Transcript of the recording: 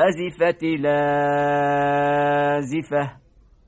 أزفت لازفة.